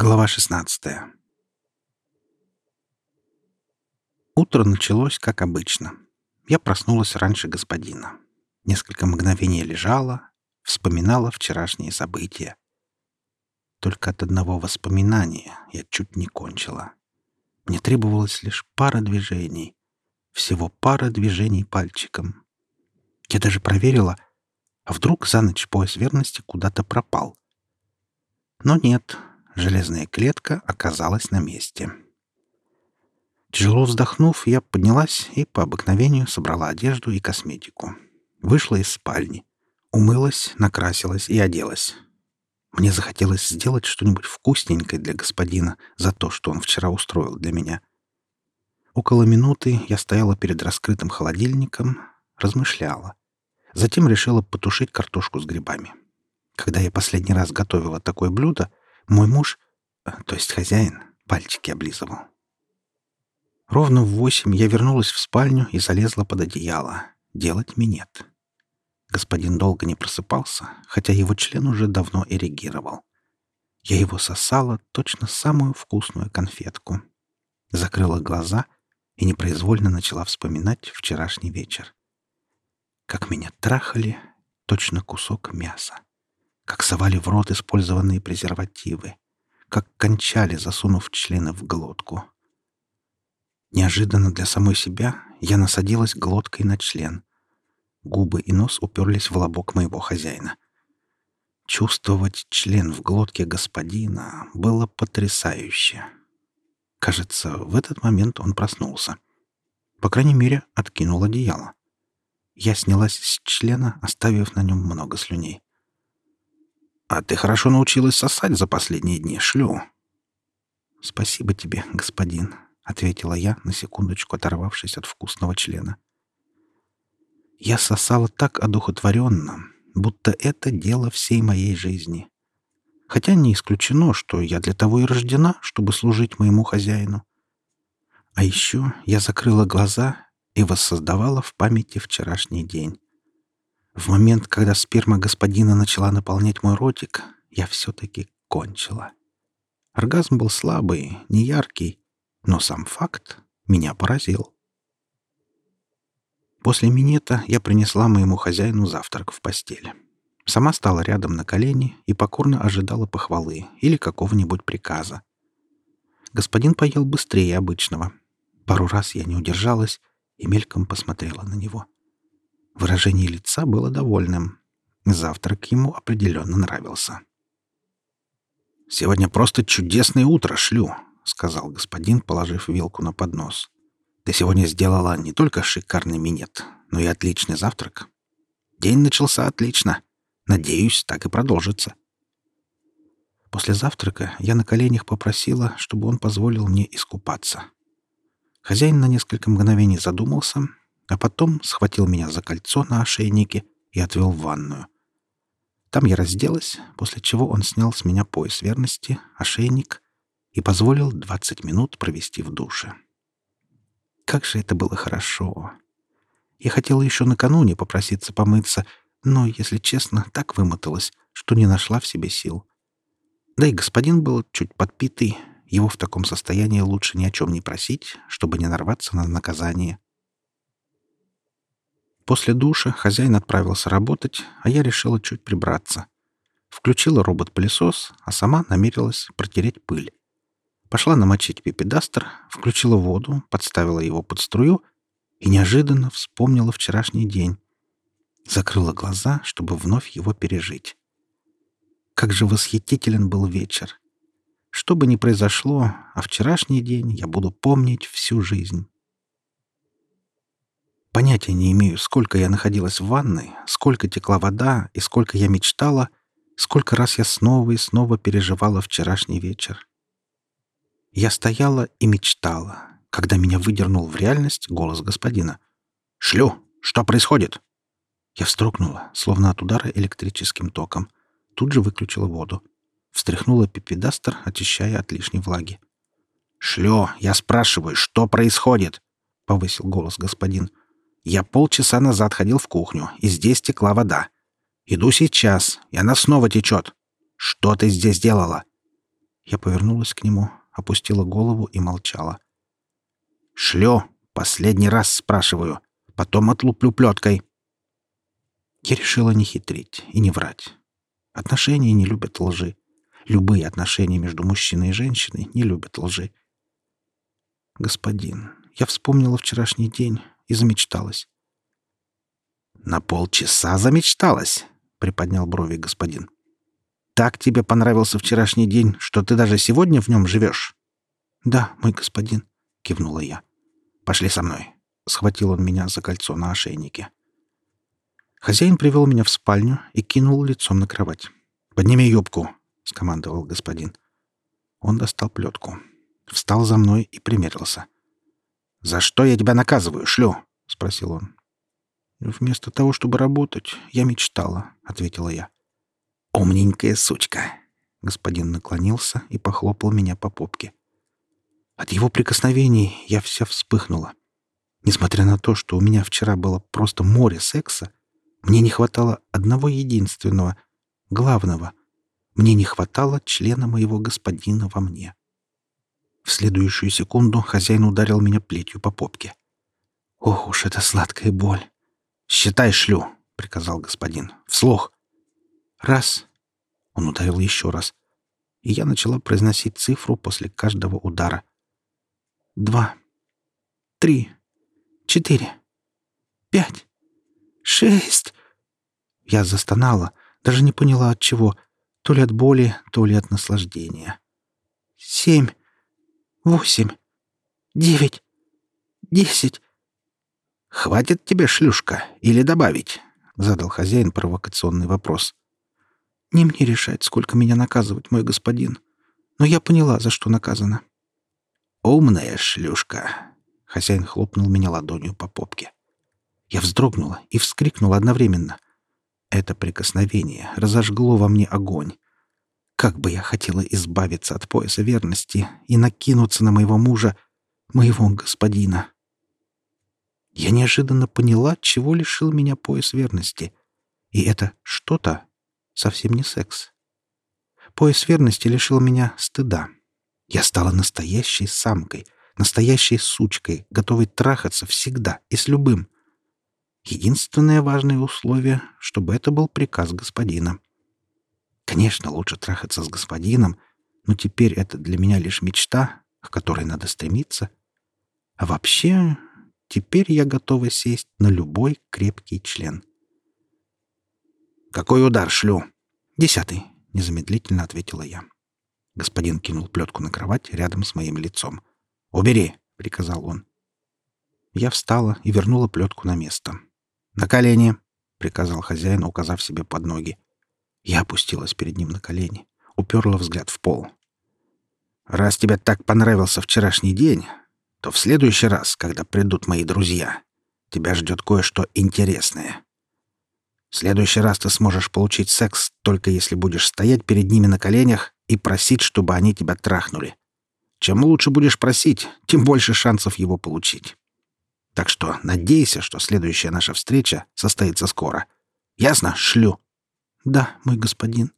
Глава 16 Утро началось, как обычно. Я проснулась раньше господина. Несколько мгновений лежала, вспоминала вчерашние события. Только от одного воспоминания я чуть не кончила. Мне требовалось лишь пара движений. Всего пара движений пальчиком. Я даже проверила, а вдруг за ночь пояс верности куда-то пропал. Но нет, железная клетка оказалась на месте. Тяжело вздохнув, я поднялась и по обыкновению собрала одежду и косметику. Вышла из спальни. Умылась, накрасилась и оделась. Мне захотелось сделать что-нибудь вкусненькое для господина за то, что он вчера устроил для меня. Около минуты я стояла перед раскрытым холодильником, размышляла. Затем решила потушить картошку с грибами. Когда я последний раз готовила такое блюдо, мой муж, э, то есть хозяин, пальчики облизывал. Ровно в восемь я вернулась в спальню и залезла под одеяло. Делать минет. Господин долго не просыпался, хотя его член уже давно эрегировал. Я его сосала точно самую вкусную конфетку. Закрыла глаза и непроизвольно начала вспоминать вчерашний вечер. Как меня трахали, точно кусок мяса как совали в рот использованные презервативы, как кончали, засунув члены в глотку. Неожиданно для самой себя я насадилась глоткой на член. Губы и нос уперлись в лобок моего хозяина. Чувствовать член в глотке господина было потрясающе. Кажется, в этот момент он проснулся. По крайней мере, откинул одеяло. Я снялась с члена, оставив на нем много слюней. А ты хорошо научилась сосать за последние дни, шлю. Спасибо тебе, господин, ответила я, на секундочку оторвавшись от вкусного члена. Я сосала так одухотворенно, будто это дело всей моей жизни. Хотя не исключено, что я для того и рождена, чтобы служить моему хозяину. А еще я закрыла глаза и воссоздавала в памяти вчерашний день. В момент, когда сперма господина начала наполнять мой ротик, я все-таки кончила. Оргазм был слабый, неяркий, но сам факт меня поразил. После минета я принесла моему хозяину завтрак в постель. Сама стала рядом на колени и покорно ожидала похвалы или какого-нибудь приказа. Господин поел быстрее обычного. Пару раз я не удержалась и мельком посмотрела на него. — Выражение лица было довольным. Завтрак ему определенно нравился. «Сегодня просто чудесное утро шлю», — сказал господин, положив вилку на поднос. «Ты сегодня сделала не только шикарный минет, но и отличный завтрак. День начался отлично. Надеюсь, так и продолжится». После завтрака я на коленях попросила, чтобы он позволил мне искупаться. Хозяин на несколько мгновений задумался, а потом схватил меня за кольцо на ошейнике и отвел в ванную. Там я разделась, после чего он снял с меня пояс верности, ошейник и позволил 20 минут провести в душе. Как же это было хорошо! Я хотела еще накануне попроситься помыться, но, если честно, так вымоталась, что не нашла в себе сил. Да и господин был чуть подпитый, его в таком состоянии лучше ни о чем не просить, чтобы не нарваться на наказание. После душа хозяин отправился работать, а я решила чуть прибраться. Включила робот-пылесос, а сама намерилась протереть пыль. Пошла намочить пипедастер, включила воду, подставила его под струю и неожиданно вспомнила вчерашний день. Закрыла глаза, чтобы вновь его пережить. Как же восхитителен был вечер! Что бы ни произошло, а вчерашний день я буду помнить всю жизнь. Понятия не имею, сколько я находилась в ванной, сколько текла вода и сколько я мечтала, сколько раз я снова и снова переживала вчерашний вечер. Я стояла и мечтала, когда меня выдернул в реальность голос господина. «Шлю! Что происходит?» Я встрогнула, словно от удара электрическим током. Тут же выключила воду. Встряхнула пипедастер, очищая от лишней влаги. «Шлю! Я спрашиваю, что происходит?» — повысил голос господин. Я полчаса назад ходил в кухню, и здесь текла вода. Иду сейчас, и она снова течет. Что ты здесь делала?» Я повернулась к нему, опустила голову и молчала. «Шлю! Последний раз спрашиваю. Потом отлуплю плеткой». Я решила не хитрить и не врать. Отношения не любят лжи. Любые отношения между мужчиной и женщиной не любят лжи. «Господин, я вспомнила вчерашний день и замечталась». «На полчаса замечталась?» — приподнял брови господин. «Так тебе понравился вчерашний день, что ты даже сегодня в нем живешь?» «Да, мой господин», — кивнула я. «Пошли со мной», — схватил он меня за кольцо на ошейнике. Хозяин привел меня в спальню и кинул лицом на кровать. «Подними юбку», — скомандовал господин. Он достал плетку. Встал за мной и примерился. «За что я тебя наказываю, шлю?» — спросил он. «Вместо того, чтобы работать, я мечтала», — ответила я. «Умненькая сучка!» Господин наклонился и похлопал меня по попке. От его прикосновений я вся вспыхнула. Несмотря на то, что у меня вчера было просто море секса, мне не хватало одного единственного, главного. Мне не хватало члена моего господина во мне. В следующую секунду хозяин ударил меня плетью по попке. Ох уж эта сладкая боль! «Считай шлю», — приказал господин. «Вслух». «Раз». Он ударил еще раз. И я начала произносить цифру после каждого удара. «Два. Три. Четыре. Пять. Шесть». Я застонала, даже не поняла от чего, то ли от боли, то ли от наслаждения. «Семь. Восемь. Девять. Десять. «Хватит тебе, шлюшка, или добавить?» — задал хозяин провокационный вопрос. «Не мне решать, сколько меня наказывать, мой господин. Но я поняла, за что наказана». «Умная шлюшка!» — хозяин хлопнул меня ладонью по попке. Я вздрогнула и вскрикнула одновременно. Это прикосновение разожгло во мне огонь. Как бы я хотела избавиться от пояса верности и накинуться на моего мужа, моего господина. Я неожиданно поняла, чего лишил меня пояс верности. И это что-то совсем не секс. Пояс верности лишил меня стыда. Я стала настоящей самкой, настоящей сучкой, готовой трахаться всегда и с любым. Единственное важное условие, чтобы это был приказ господина. Конечно, лучше трахаться с господином, но теперь это для меня лишь мечта, к которой надо стремиться. А вообще, Теперь я готова сесть на любой крепкий член. «Какой удар шлю?» «Десятый», — незамедлительно ответила я. Господин кинул плетку на кровать рядом с моим лицом. «Убери», — приказал он. Я встала и вернула плетку на место. «На колени», — приказал хозяин, указав себе под ноги. Я опустилась перед ним на колени, уперла взгляд в пол. «Раз тебе так понравился вчерашний день, то в следующий раз, когда придут мои друзья, тебя ждет кое-что интересное. В следующий раз ты сможешь получить секс только если будешь стоять перед ними на коленях и просить, чтобы они тебя трахнули. Чем лучше будешь просить, тем больше шансов его получить. Так что надейся, что следующая наша встреча состоится скоро. Ясно, шлю? Да, мой господин.